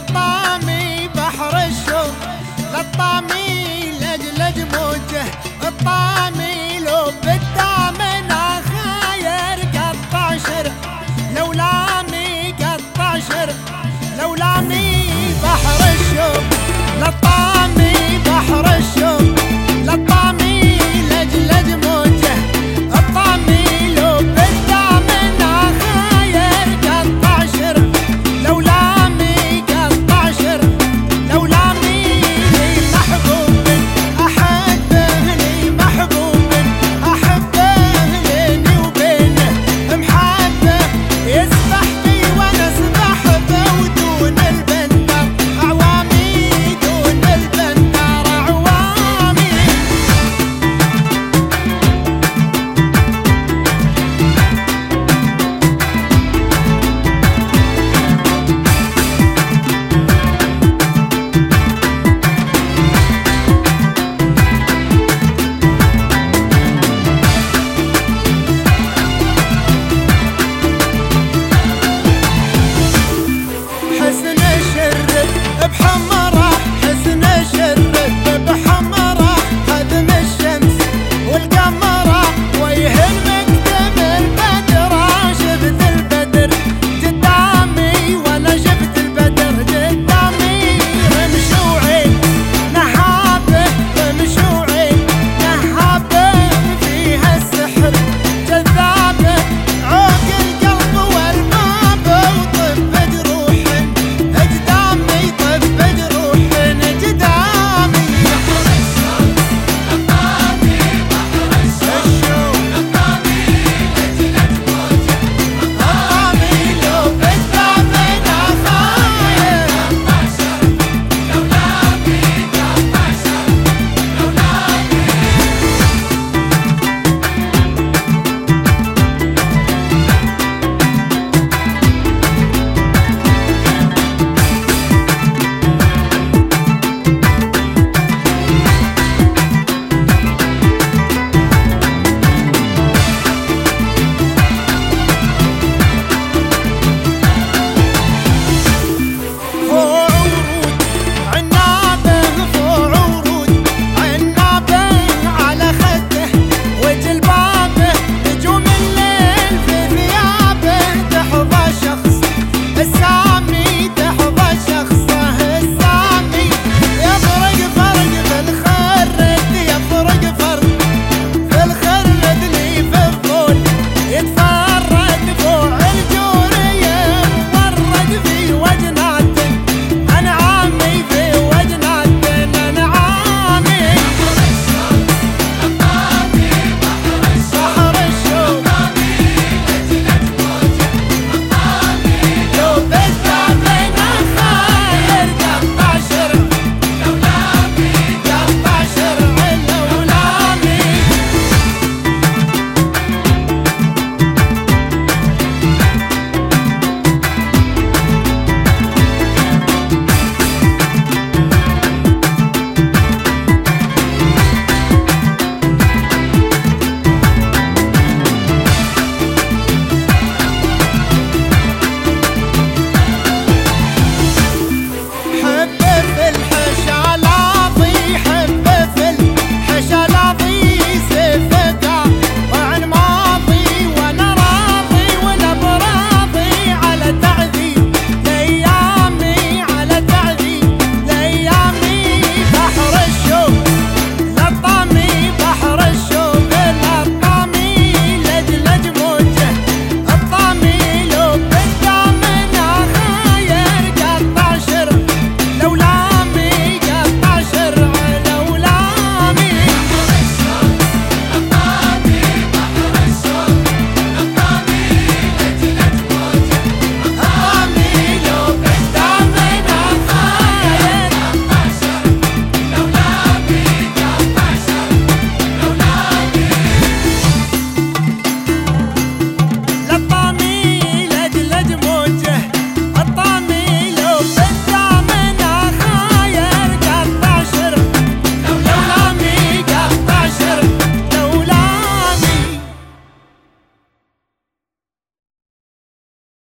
that my